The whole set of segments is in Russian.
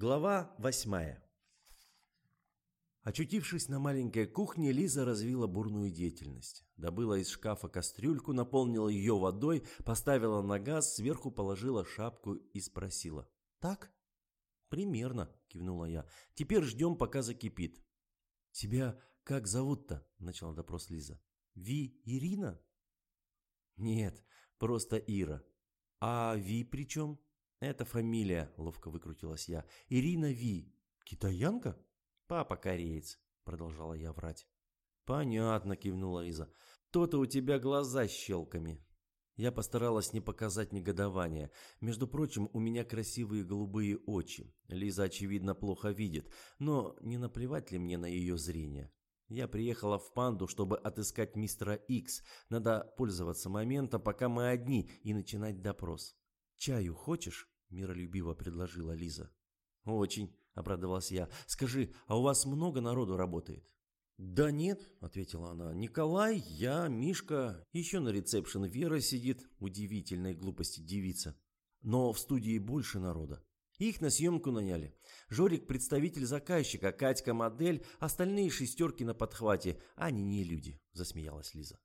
Глава восьмая. Очутившись на маленькой кухне, Лиза развила бурную деятельность. Добыла из шкафа кастрюльку, наполнила ее водой, поставила на газ, сверху положила шапку и спросила. «Так?» «Примерно», — кивнула я. «Теперь ждем, пока закипит». «Тебя как зовут-то?» — начала допрос Лиза. «Ви Ирина?» «Нет, просто Ира». «А Ви при чем?» «Это фамилия», — ловко выкрутилась я. «Ирина Ви. Китаянка?» «Папа кореец», — продолжала я врать. «Понятно», — кивнула Лиза. «То-то у тебя глаза щелками». Я постаралась не показать негодования. Между прочим, у меня красивые голубые очи. Лиза, очевидно, плохо видит, но не наплевать ли мне на ее зрение? Я приехала в панду, чтобы отыскать мистера Икс. Надо пользоваться моментом, пока мы одни, и начинать допрос. «Чаю хочешь?» – миролюбиво предложила Лиза. «Очень», – обрадовалась я. «Скажи, а у вас много народу работает?» «Да нет», — ответила она. «Николай, я, Мишка, еще на ресепшн Вера сидит, удивительной глупости девица. Но в студии больше народа. Их на съемку наняли. Жорик – представитель заказчика, Катька – модель, остальные шестерки на подхвате. Они не люди», – засмеялась Лиза.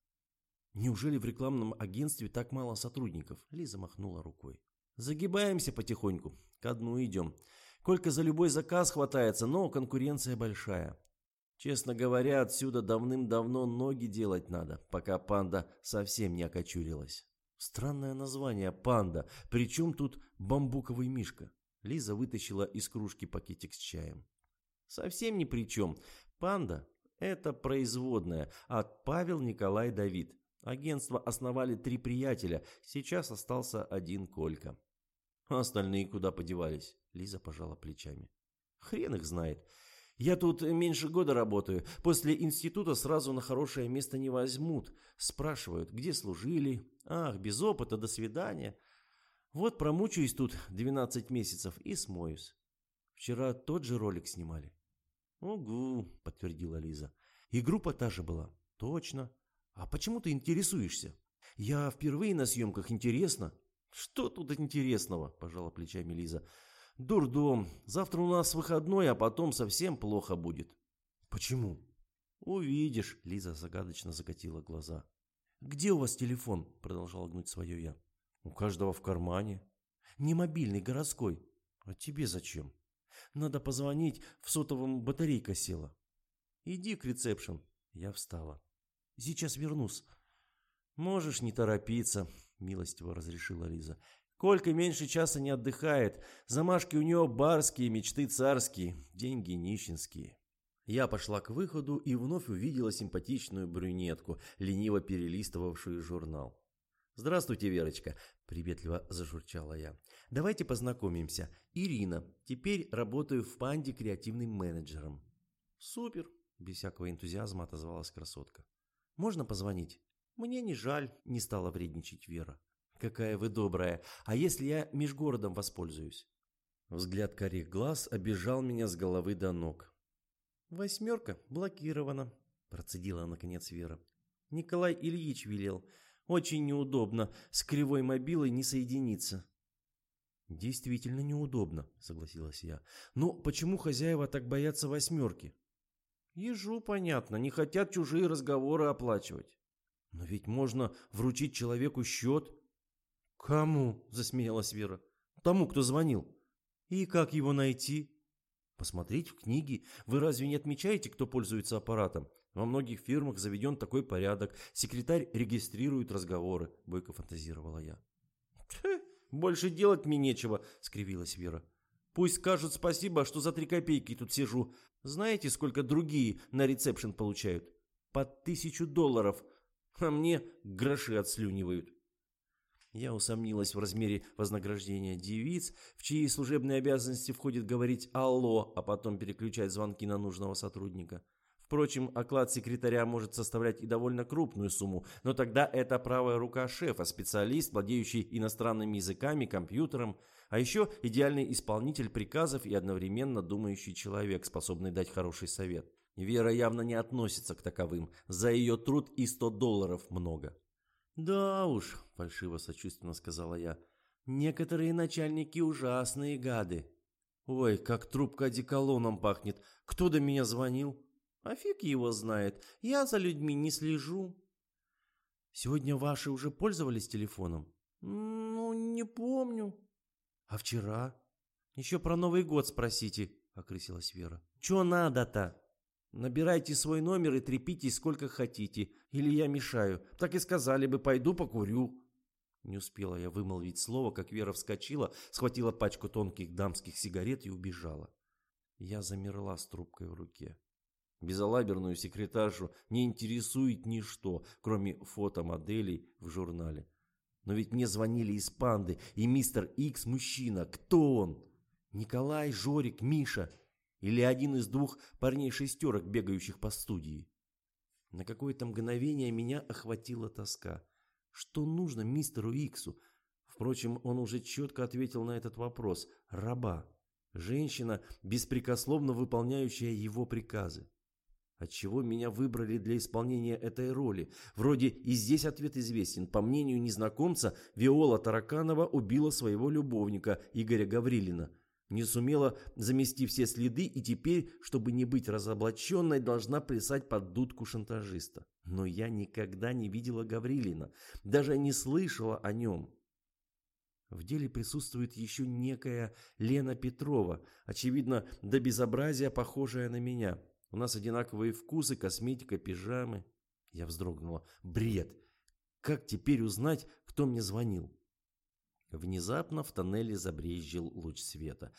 «Неужели в рекламном агентстве так мало сотрудников?» Лиза махнула рукой. «Загибаемся потихоньку. Ко дну идем. Колька за любой заказ хватается, но конкуренция большая. Честно говоря, отсюда давным-давно ноги делать надо, пока панда совсем не окочурилась. Странное название «панда». Причем тут бамбуковый мишка? Лиза вытащила из кружки пакетик с чаем. Совсем ни при чем. Панда – это производная от Павел Николай Давид. Агентство основали три приятеля, сейчас остался один Колька. А остальные куда подевались? Лиза пожала плечами. Хрен их знает. Я тут меньше года работаю. После института сразу на хорошее место не возьмут. Спрашивают, где служили. Ах, без опыта, до свидания. Вот промучаюсь тут 12 месяцев и смоюсь. Вчера тот же ролик снимали. Угу, подтвердила Лиза. И группа та же была. Точно. А почему ты интересуешься? Я впервые на съемках, интересно. Что тут интересного, пожала плечами Лиза. Дурдом. Завтра у нас выходной, а потом совсем плохо будет. Почему? Увидишь, Лиза загадочно закатила глаза. Где у вас телефон? Продолжала гнуть свое я. У каждого в кармане. Не мобильный, городской. А тебе зачем? Надо позвонить, в сотовом батарейка села. Иди к ресепшн. Я встала. Сейчас вернусь. Можешь не торопиться, милостиво разрешила Лиза. Колька меньше часа не отдыхает. Замашки у него барские, мечты царские, деньги нищенские. Я пошла к выходу и вновь увидела симпатичную брюнетку, лениво перелистывавшую журнал. «Здравствуйте, Верочка», — приветливо зажурчала я. «Давайте познакомимся. Ирина. Теперь работаю в панде креативным менеджером». «Супер», — без всякого энтузиазма отозвалась красотка. «Можно позвонить?» «Мне не жаль», — не стала вредничать Вера. «Какая вы добрая. А если я межгородом воспользуюсь?» Взгляд карих глаз обижал меня с головы до ног. «Восьмерка блокирована», – процедила наконец Вера. «Николай Ильич велел. Очень неудобно. С кривой мобилой не соединиться». «Действительно неудобно», – согласилась я. «Но почему хозяева так боятся восьмерки?» «Ежу понятно. Не хотят чужие разговоры оплачивать». «Но ведь можно вручить человеку счет». «Кому?» – засмеялась Вера. «Тому, кто звонил». «И как его найти?» «Посмотреть в книги. Вы разве не отмечаете, кто пользуется аппаратом? Во многих фирмах заведен такой порядок. Секретарь регистрирует разговоры», – бойко фантазировала я. «Больше делать мне нечего», – скривилась Вера. «Пусть скажут спасибо, что за три копейки тут сижу. Знаете, сколько другие на ресепшн получают? По тысячу долларов. А мне гроши отслюнивают». Я усомнилась в размере вознаграждения девиц, в чьи служебные обязанности входит говорить «Алло», а потом переключать звонки на нужного сотрудника. Впрочем, оклад секретаря может составлять и довольно крупную сумму, но тогда это правая рука шефа, специалист, владеющий иностранными языками, компьютером, а еще идеальный исполнитель приказов и одновременно думающий человек, способный дать хороший совет. Вера явно не относится к таковым. За ее труд и 100 долларов много. «Да уж», — фальшиво сочувственно сказала я, — «некоторые начальники ужасные гады». Ой, как трубка одеколоном пахнет. Кто до меня звонил? А фиг его знает. Я за людьми не слежу. Сегодня ваши уже пользовались телефоном? Ну, не помню. А вчера? Еще про Новый год спросите, окрысилась Вера. Че надо-то? Набирайте свой номер и трепитесь сколько хотите, или я мешаю. Так и сказали бы, пойду покурю. Не успела я вымолвить слово, как Вера вскочила, схватила пачку тонких дамских сигарет и убежала. Я замерла с трубкой в руке. Безалаберную секретаршу не интересует ничто, кроме фотомоделей в журнале. Но ведь мне звонили из панды, и мистер Икс мужчина. Кто он? Николай, Жорик, Миша? Или один из двух парней-шестерок, бегающих по студии? На какое-то мгновение меня охватила тоска. Что нужно мистеру Иксу? Впрочем, он уже четко ответил на этот вопрос. Раба. Женщина, беспрекословно выполняющая его приказы. Отчего меня выбрали для исполнения этой роли? Вроде и здесь ответ известен. По мнению незнакомца, Виола Тараканова убила своего любовника Игоря Гаврилина. Не сумела замести все следы и теперь, чтобы не быть разоблаченной, должна плясать под дудку шантажиста. Но я никогда не видела Гаврилина, даже не слышала о нем. В деле присутствует еще некая Лена Петрова, очевидно, до безобразия похожая на меня. У нас одинаковые вкусы, косметика, пижамы. Я вздрогнула. Бред! Как теперь узнать, кто мне звонил? Внезапно в тоннеле забрезжил луч света.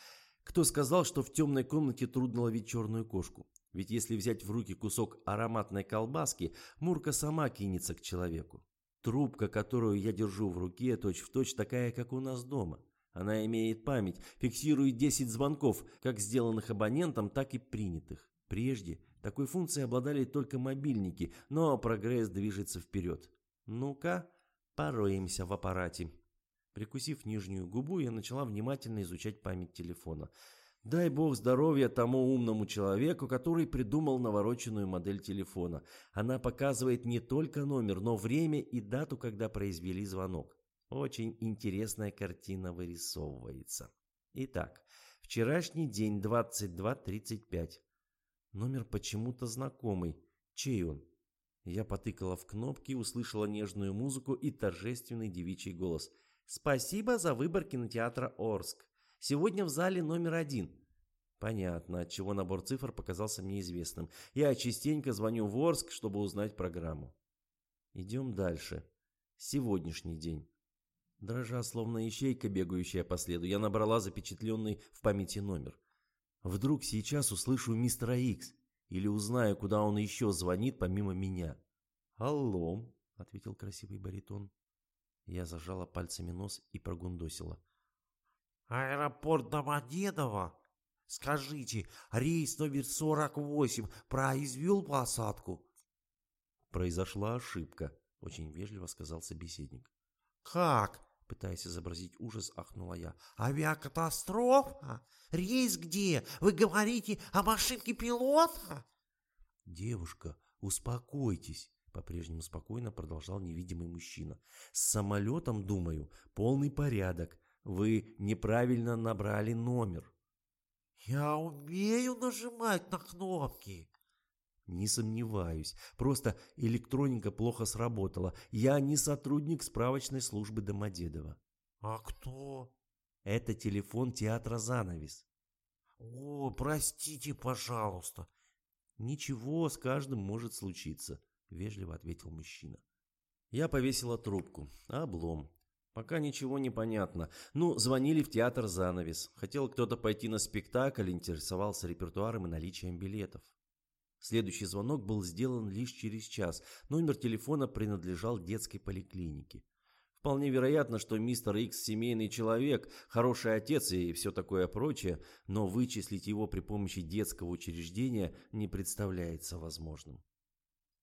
Кто сказал, что в темной комнате трудно ловить черную кошку? Ведь если взять в руки кусок ароматной колбаски, Мурка сама кинется к человеку. Трубка, которую я держу в руке, точь-в-точь точь такая, как у нас дома. Она имеет память, фиксирует 10 звонков, как сделанных абонентом, так и принятых. Прежде такой функцией обладали только мобильники, но прогресс движется вперед. Ну-ка, пороемся в аппарате. Прикусив нижнюю губу, я начала внимательно изучать память телефона. Дай бог здоровья тому умному человеку, который придумал навороченную модель телефона. Она показывает не только номер, но время и дату, когда произвели звонок. Очень интересная картина вырисовывается. Итак, вчерашний день 22.35. Номер почему-то знакомый. Чей он? Я потыкала в кнопки, услышала нежную музыку и торжественный девичий голос. «Спасибо за выбор кинотеатра Орск. Сегодня в зале номер один». Понятно, от чего набор цифр показался мне известным. Я частенько звоню в Орск, чтобы узнать программу. Идем дальше. Сегодняшний день. Дрожа, словно ищейка, бегающая по следу, я набрала запечатленный в памяти номер. Вдруг сейчас услышу мистера Икс или узнаю, куда он еще звонит помимо меня. «Алло», — ответил красивый баритон. Я зажала пальцами нос и прогундосила. «Аэропорт Домодедово? Скажите, рейс номер 48 произвел посадку?» «Произошла ошибка», — очень вежливо сказал собеседник. «Как?» — пытаясь изобразить ужас, ахнула я. «Авиакатастрофа? Рейс где? Вы говорите о ошибке пилота?» «Девушка, успокойтесь», — по-прежнему спокойно продолжал невидимый мужчина. «С самолетом, думаю, полный порядок. Вы неправильно набрали номер». «Я умею нажимать на кнопки», не сомневаюсь. Просто электроника плохо сработала. Я не сотрудник справочной службы Домодедова. А кто? Это телефон театра «Занавес». О, простите, пожалуйста. Ничего с каждым может случиться, вежливо ответил мужчина. Я повесила трубку. Облом. Пока ничего не понятно. Ну, звонили в театр «Занавес». Хотел кто-то пойти на спектакль, интересовался репертуаром и наличием билетов. Следующий звонок был сделан лишь через час. Номер телефона принадлежал детской поликлинике. Вполне вероятно, что мистер Икс семейный человек, хороший отец и все такое прочее, но вычислить его при помощи детского учреждения не представляется возможным.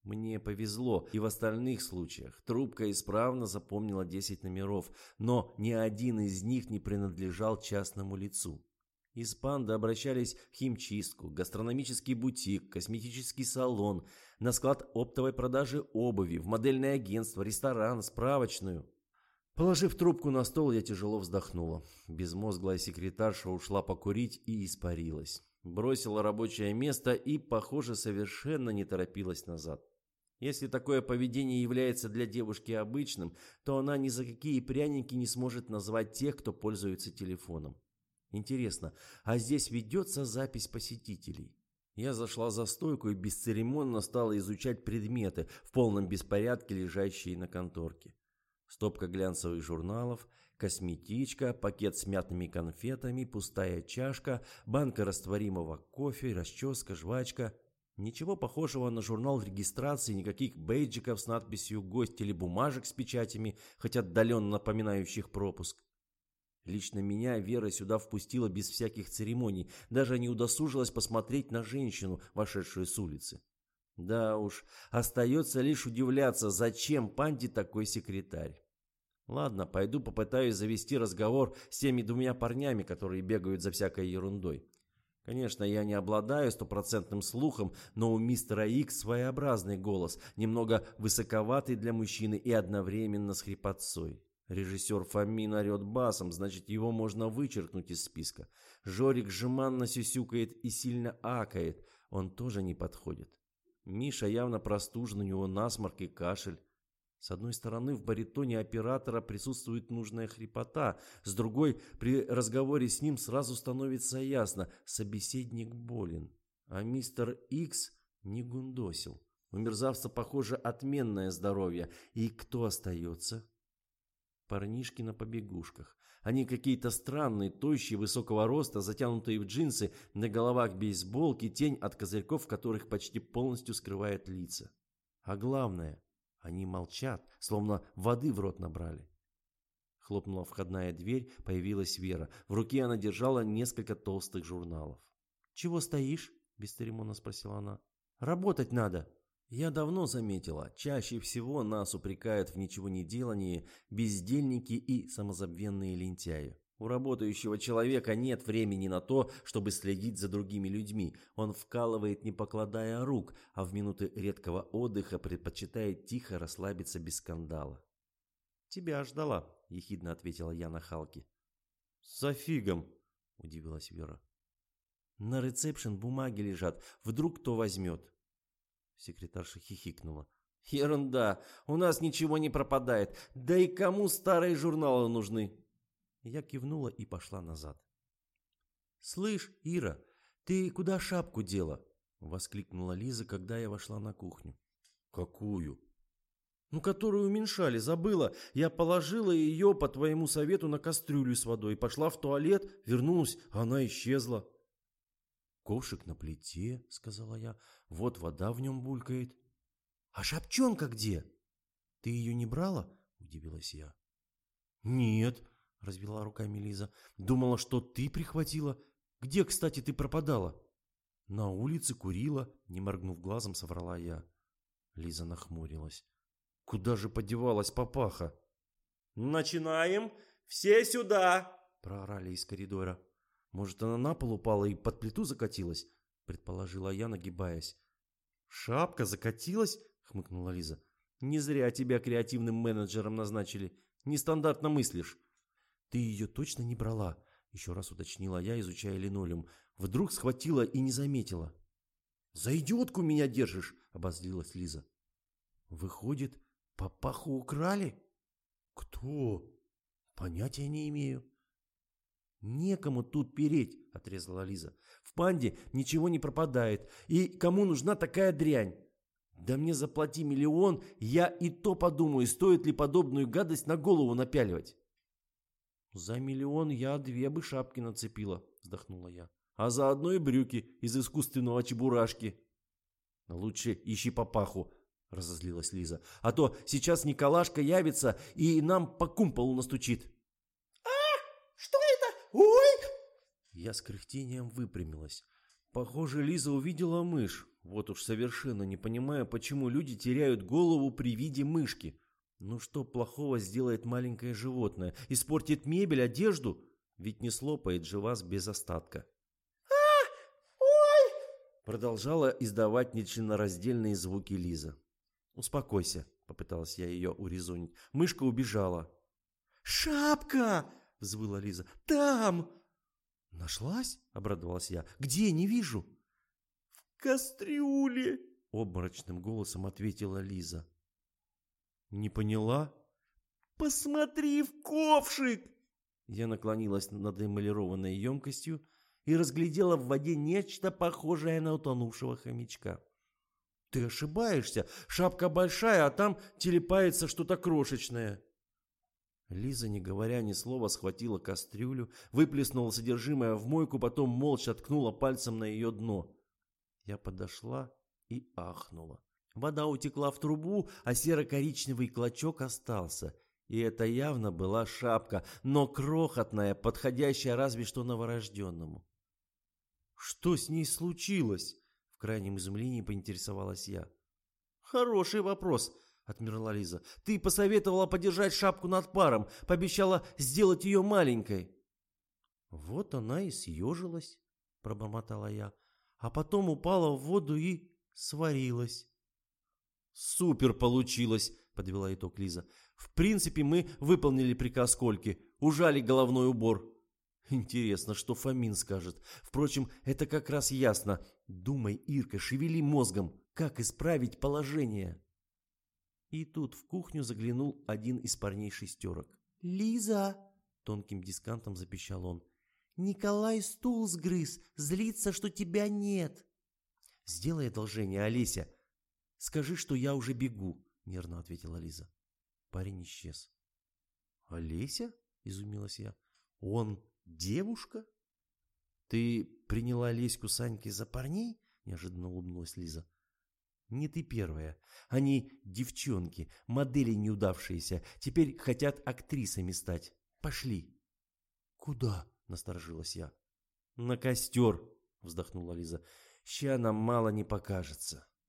Мне повезло, и в остальных случаях трубка исправно запомнила 10 номеров, но ни один из них не принадлежал частному лицу. Из панды обращались в химчистку, гастрономический бутик, косметический салон, на склад оптовой продажи обуви, в модельное агентство, ресторан, справочную. Положив трубку на стол, я тяжело вздохнула. Безмозглая секретарша ушла покурить и испарилась. Бросила рабочее место и, похоже, совершенно не торопилась назад. Если такое поведение является для девушки обычным, то она ни за какие пряники не сможет назвать тех, кто пользуется телефоном. Интересно, а здесь ведется запись посетителей? Я зашла за стойку и бесцеремонно стала изучать предметы, в полном беспорядке лежащие на конторке. Стопка глянцевых журналов, косметичка, пакет с мятными конфетами, пустая чашка, банка растворимого кофе, расческа, жвачка. Ничего похожего на журнал регистрации, никаких бейджиков с надписью «Гость» или бумажек с печатями, хоть отдаленно напоминающих пропуск. Лично меня Вера сюда впустила без всяких церемоний, даже не удосужилась посмотреть на женщину, вошедшую с улицы. Да уж, остается лишь удивляться, зачем панде такой секретарь. Ладно, пойду попытаюсь завести разговор с теми двумя парнями, которые бегают за всякой ерундой. Конечно, я не обладаю стопроцентным слухом, но у мистера Икс своеобразный голос, немного высоковатый для мужчины и одновременно с хрипотцой. Режиссер Фомин орет басом, значит, его можно вычеркнуть из списка. Жорик жеманно сюсюкает и сильно акает, он тоже не подходит. Миша явно простужен, у него насморк и кашель. С одной стороны, в баритоне оператора присутствует нужная хрипота, с другой, при разговоре с ним сразу становится ясно, собеседник болен. А мистер Икс не гундосил. У мерзавца, похоже, отменное здоровье. И кто остается? Парнишки на побегушках. Они какие-то странные, тощие, высокого роста, затянутые в джинсы, на головах бейсболки, тень от козырьков, которых почти полностью скрывает лица. А главное, они молчат, словно воды в рот набрали. Хлопнула входная дверь, появилась Вера. В руке она держала несколько толстых журналов. «Чего стоишь?» – бесцеремонно спросила она. «Работать надо!» Я давно заметила, чаще всего нас упрекают в ничего не делании бездельники и самозабвенные лентяи. У работающего человека нет времени на то, чтобы следить за другими людьми. Он вкалывает, не покладая рук, а в минуты редкого отдыха предпочитает тихо расслабиться без скандала. «Тебя ждала», — ехидно ответила я на Халке. «За фигом», — удивилась Вера. «На ресепшн бумаги лежат. Вдруг кто возьмет?» Секретарша хихикнула. «Ерунда! У нас ничего не пропадает. Да и кому старые журналы нужны?» Я кивнула и пошла назад. «Слышь, Ира, ты куда шапку дела?» Воскликнула Лиза, когда я вошла на кухню. «Какую?» «Ну, которую уменьшали, забыла. Я положила ее по твоему совету на кастрюлю с водой. Пошла в туалет, вернулась, а она исчезла». «Ковшик на плите», — сказала я. «Вот вода в нем булькает». «А шапчонка где?» «Ты ее не брала?» — удивилась я. «Нет», развела руками Лиза. Думала, что ты прихватила. Где, кстати, ты пропадала? На улице курила, не моргнув глазом, соврала я. Лиза нахмурилась. Куда же подевалась папаха? Начинаем. Все сюда, проорали из коридора. Может, она на пол упала и под плиту закатилась, предположила я, нагибаясь. Шапка закатилась, хмыкнула Лиза. Не зря тебя креативным менеджером назначили. Нестандартно мыслишь. «Ты ее точно не брала?» – еще раз уточнила я, изучая линолеум. Вдруг схватила и не заметила. «За идиотку меня держишь!» – обозлилась Лиза. «Выходит, папаху украли?» «Кто?» «Понятия не имею». «Некому тут переть», – отрезала Лиза. «В панде ничего не пропадает. И кому нужна такая дрянь? Да мне заплати миллион, я и то подумаю, стоит ли подобную гадость на голову напяливать». «За миллион я две бы шапки нацепила», — вздохнула я. «А заодно и брюки из искусственного чебурашки». «Лучше ищи папаху», — разозлилась Лиза. «А то сейчас Николашка явится и нам по кумполу настучит». «А, что это? Ой!» Я с кряхтением выпрямилась. Похоже, Лиза увидела мышь. Вот уж совершенно не понимаю, почему люди теряют голову при виде мышки. Ну что плохого сделает маленькое животное? Испортит мебель, одежду? Ведь не слопает же вас без остатка. А! Ой! Продолжала издавать нечленораздельные звуки Лиза. «Успокойся», — попыталась я ее урезонить. «Мышка убежала». «Шапка!» — взвыла Лиза. «Там!» «Нашлась?» — обрадовалась я. «Где? Не вижу». «В кастрюле!» — обморочным голосом ответила Лиза. «Не поняла?» «Посмотри в ковшик!» Я наклонилась над эмалированной емкостью и разглядела в воде нечто похожее на утонувшего хомячка. «Ты ошибаешься. Шапка большая, а там телепается что-то крошечное». Лиза, не говоря ни слова, схватила кастрюлю, выплеснула содержимое в мойку, потом молча ткнула пальцем на ее дно. Я подошла и ахнула. Вода утекла в трубу, а серо-коричневый клочок остался. И это явно была шапка, но крохотная, подходящая разве что новорожденному. «Что с ней случилось?» В крайнем изумлении поинтересовалась я. «Хороший вопрос», — отмерла Лиза. «Ты посоветовала подержать шапку над паром, пообещала сделать ее маленькой». «Вот она и съежилась», — пробормотала я, «а потом упала в воду и сварилась». «Супер получилось!» — подвела итог Лиза. «В принципе, мы выполнили приказ Кольки, ужали головной убор». Интересно, что Фомин скажет. Впрочем, это как раз ясно. Думай, Ирка, шевели мозгом. Как исправить положение? И тут в кухню заглянул один из парней шестерок. «Лиза!» — тонким дискантом запищал он. «Николай стул сгрыз, злится, что тебя нет!» «Сделай одолжение, Олеся. Скажи, что я уже бегу», — нервно ответила Лиза. Парень исчез. «Олеся?» — изумилась я. «Он девушка?» «Ты приняла Леську Саньки за парней?» — неожиданно улыбнулась Лиза. Не ты первая. Они девчонки, модели неудавшиеся, теперь хотят актрисами стать. Пошли. Куда? Насторожилась я. На костер, вздохнула Лиза. Ща нам мало не покажется.